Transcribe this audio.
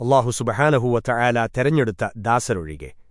അള്ളാഹു സുബഹാനഹുവ ചായാല തെരഞ്ഞെടുത്ത ദാസരൊഴികെ.